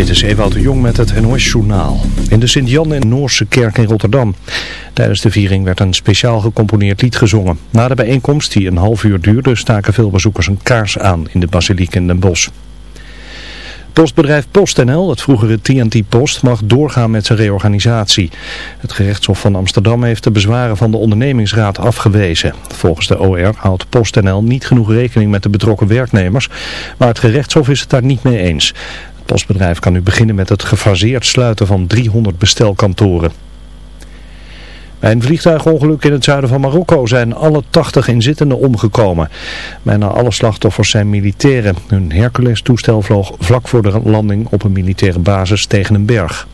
Dit is Ewout de Jong met het NOS-journaal. In de Sint-Jan in Noorse kerk in Rotterdam. Tijdens de viering werd een speciaal gecomponeerd lied gezongen. Na de bijeenkomst, die een half uur duurde, staken veel bezoekers een kaars aan in de basiliek in Den Bosch. Postbedrijf PostNL, het vroegere TNT Post, mag doorgaan met zijn reorganisatie. Het gerechtshof van Amsterdam heeft de bezwaren van de ondernemingsraad afgewezen. Volgens de OR houdt PostNL niet genoeg rekening met de betrokken werknemers, maar het gerechtshof is het daar niet mee eens. Postbedrijf kan nu beginnen met het gefaseerd sluiten van 300 bestelkantoren. Bij een vliegtuigongeluk in het zuiden van Marokko zijn alle 80 inzittenden omgekomen. Bijna alle slachtoffers zijn militairen. Hun Hercules-toestel vloog vlak voor de landing op een militaire basis tegen een berg.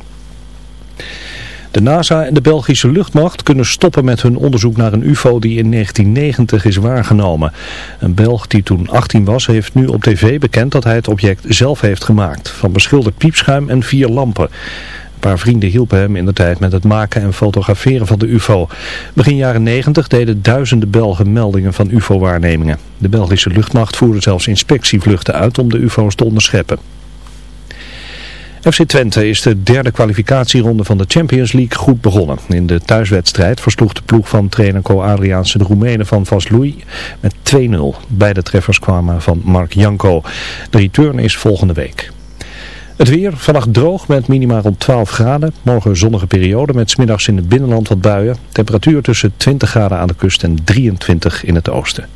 De NASA en de Belgische luchtmacht kunnen stoppen met hun onderzoek naar een ufo die in 1990 is waargenomen. Een Belg die toen 18 was heeft nu op tv bekend dat hij het object zelf heeft gemaakt. Van beschilderd piepschuim en vier lampen. Een paar vrienden hielpen hem in de tijd met het maken en fotograferen van de ufo. Begin jaren 90 deden duizenden Belgen meldingen van ufo-waarnemingen. De Belgische luchtmacht voerde zelfs inspectievluchten uit om de ufo's te onderscheppen. FC Twente is de derde kwalificatieronde van de Champions League goed begonnen. In de thuiswedstrijd versloeg de ploeg van trainer Co Adriaanse de Roemenen van Vaslui met 2-0. Beide treffers kwamen van Mark Janko. De return is volgende week. Het weer, vannacht droog met minima rond 12 graden. Morgen zonnige periode met smiddags in het binnenland wat buien. Temperatuur tussen 20 graden aan de kust en 23 in het oosten.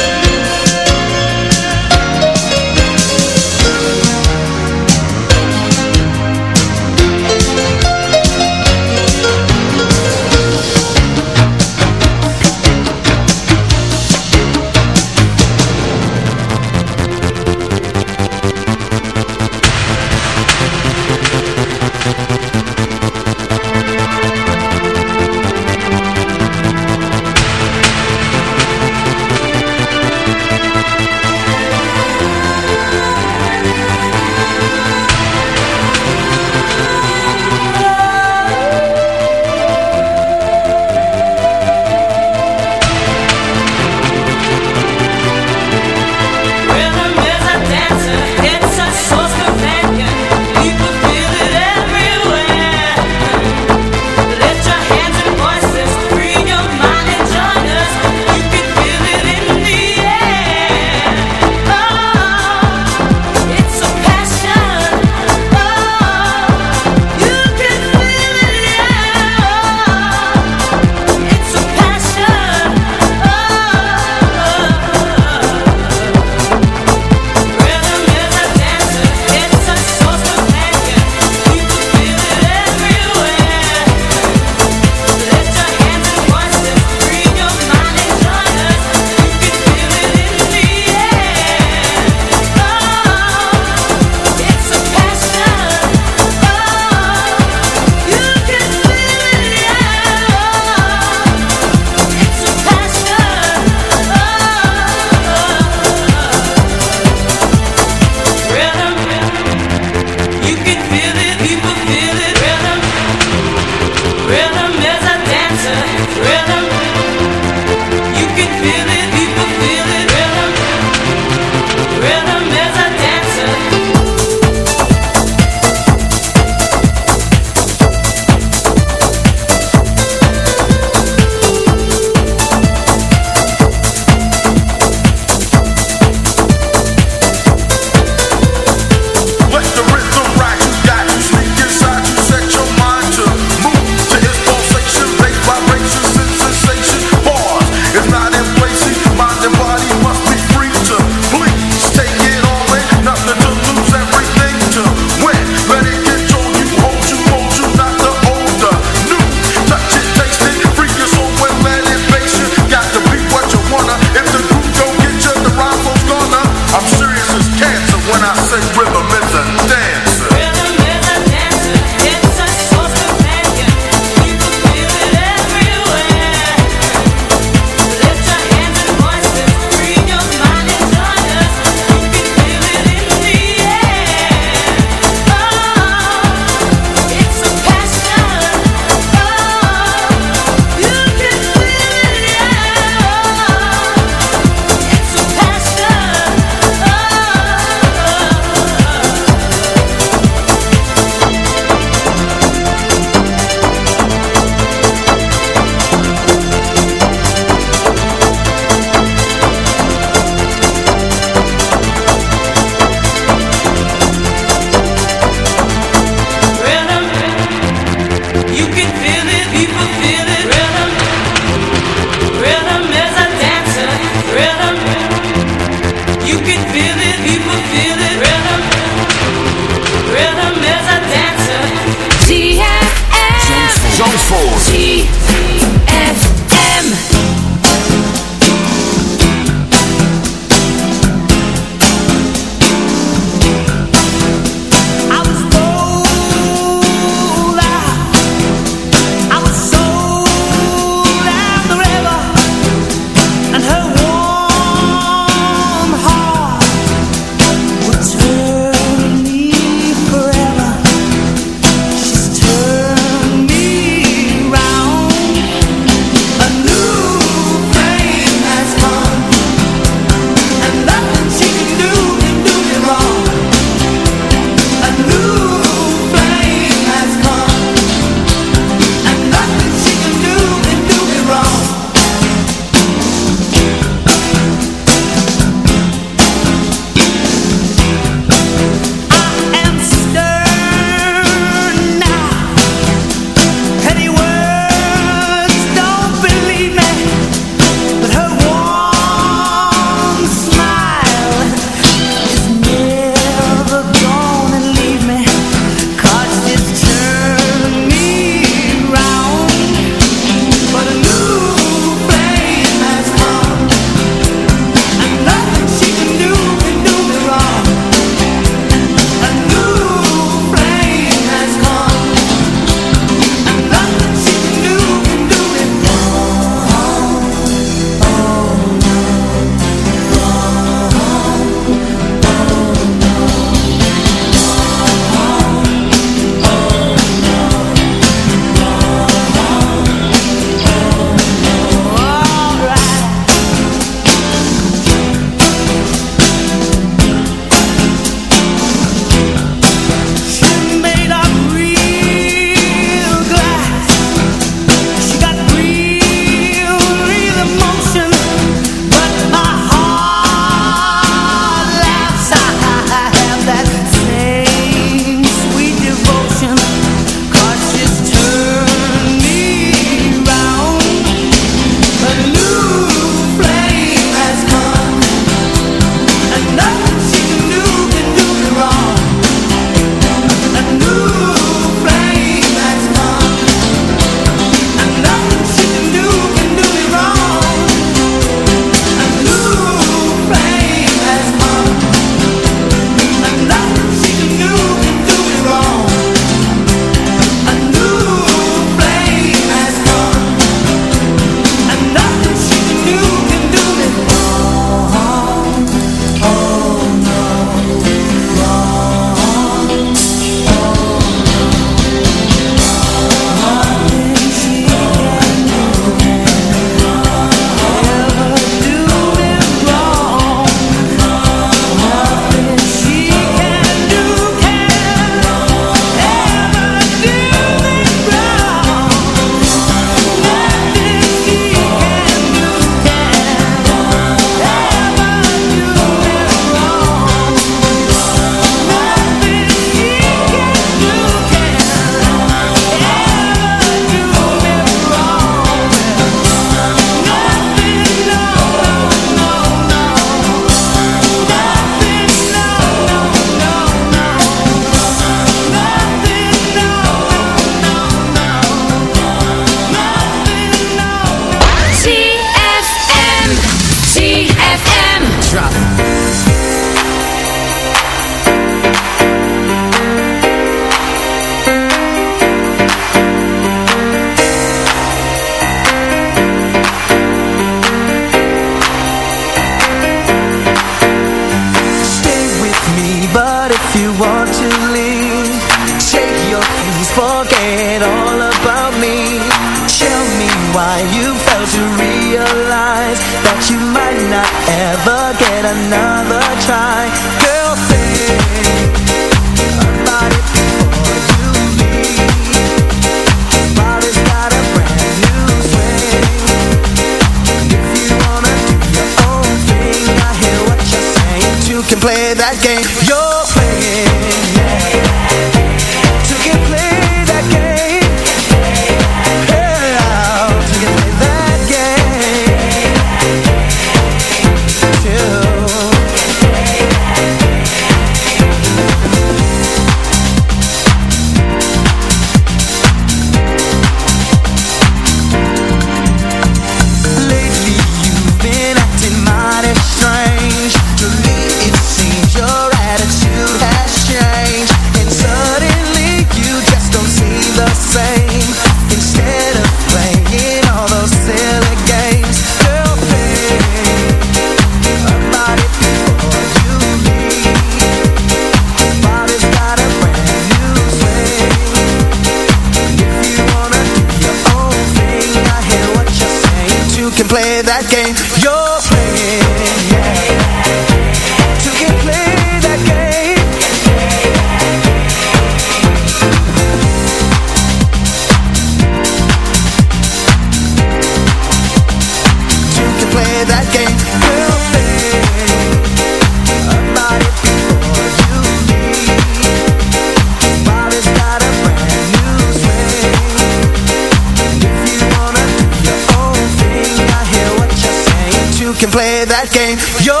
that game. you.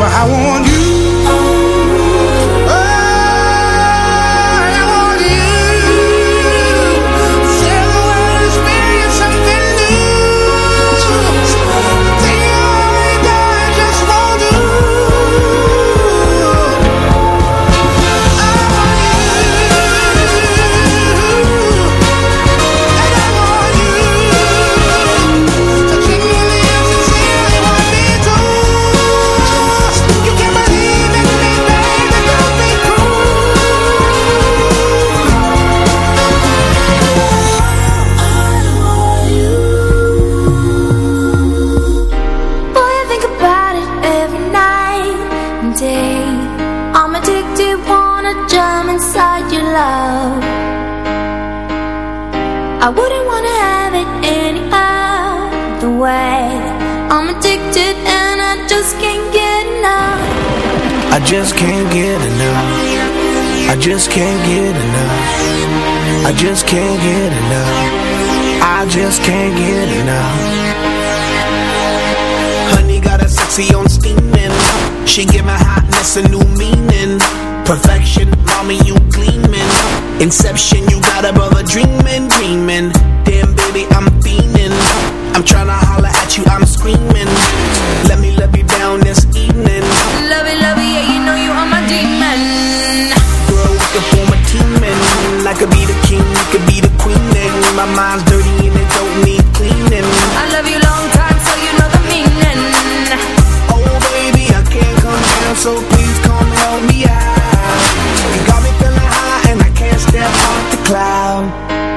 why I want you.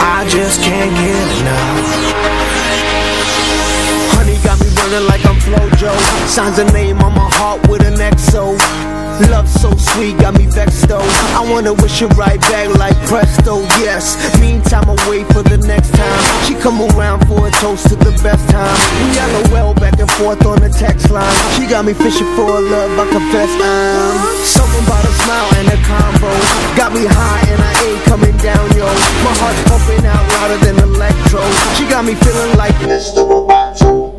I just can't get enough. Honey got me running like I'm Flojo. Signs a name on my heart with an XO. Love so sweet, got me vexed though. I wanna wish it right back like presto, yes. Meantime, I wait for the next time. She come around for a toast to the best time. We LOL back and forth on the text line. She got me fishing for a love, I confess I'm something about a smile and a combo. Got me high and I ain't coming down, yo. My heart's pumping out louder than electro. She got me feeling like Mr. Roboto.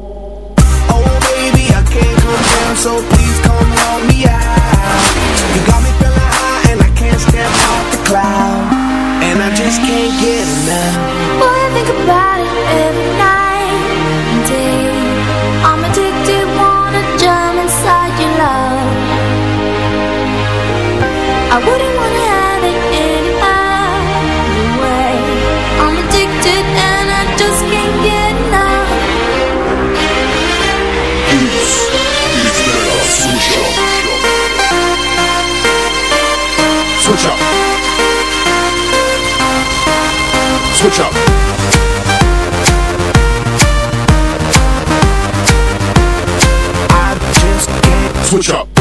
Oh baby, I can't come down, so please come help me out. You got me feeling high and I can't step off the cloud, and I just can't get enough. Boy, I think about it every night Switch up. I just can't Switch up.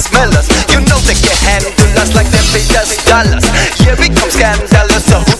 smell us. You know they can handle us like they paid us. Dollars Yeah, we come scandalous, so who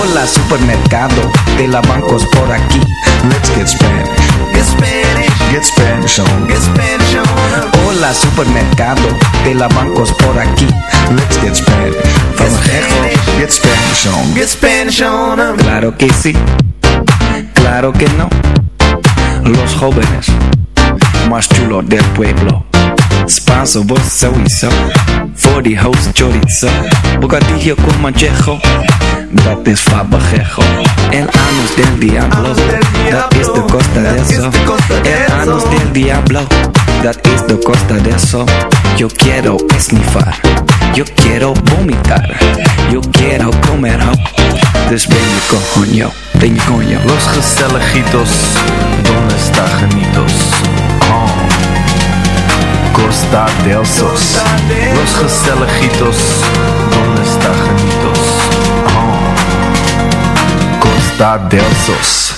Hola supermercado de la bancos por aquí. Let's get Spanish. Get Spanish, Get Spanish on. get Spanish on. Hola supermercado de la bancos por aquí. Let's get Spanish. From get Spanish on. Get Spanish on. Claro que sí, claro que no. Los jóvenes más chulos del pueblo. Spanso, vos sowieso. Voor die host chorizo. Bocadillo con manchejo. Dat is fabajejo. El anus del diablo. Dat is de costa de eso. El anus del diablo. Dat is de costa de eso. Yo quiero esnifar. Yo quiero vomitar. Yo quiero comer ho. Dus ben je coño. Ben je coño. Los Gestelejitos, ¿dónde está Janitos? Oh. Costa del Sos. Los Gestelejitos, ¿dónde está Janitos? Oh. Costa del Sos.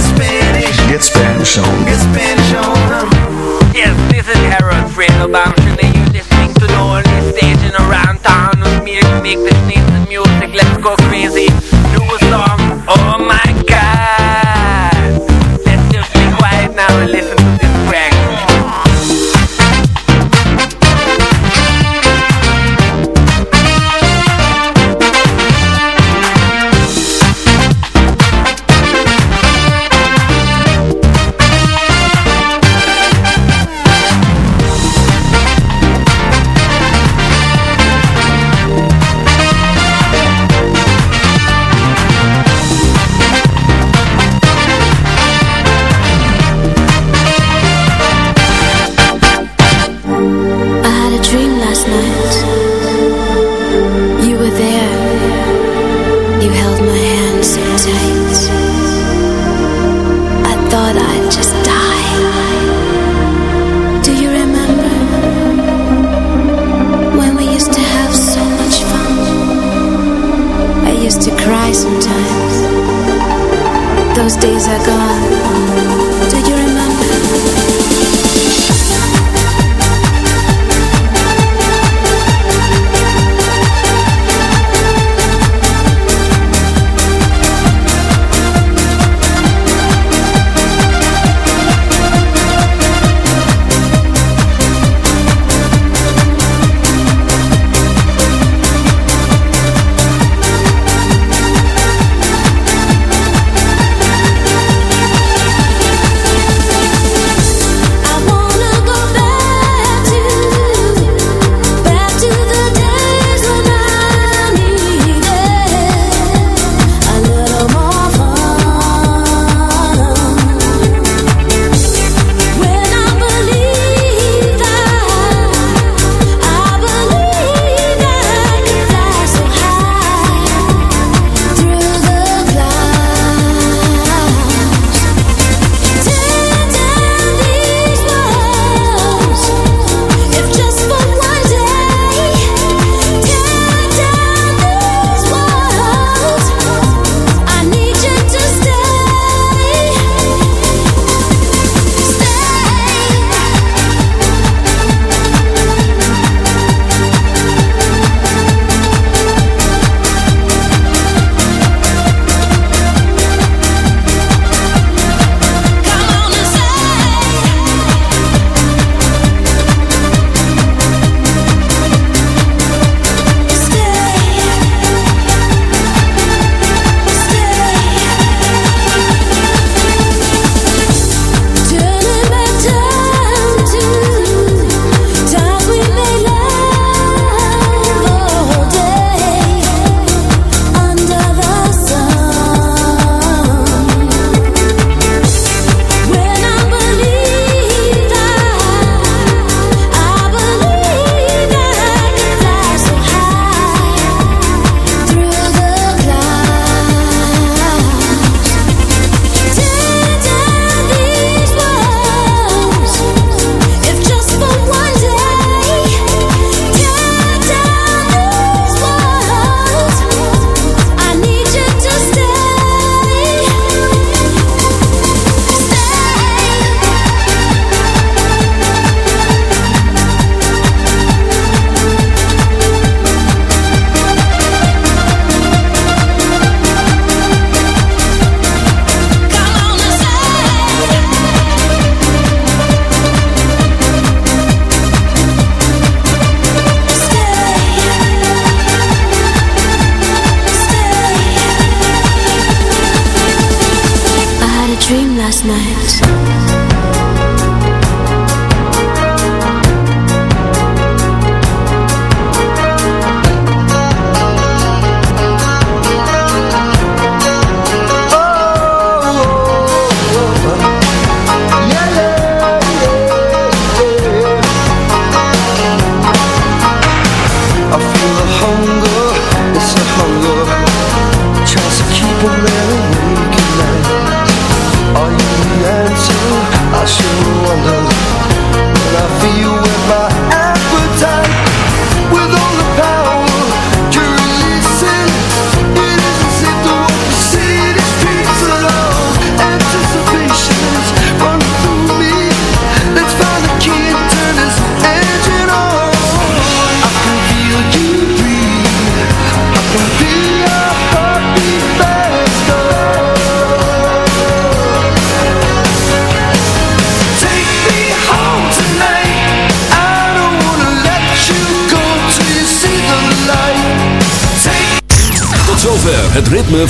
Get Spanish, Get Spanish on. get Spanish on. Yes, this is Harold Fredelbaum. Should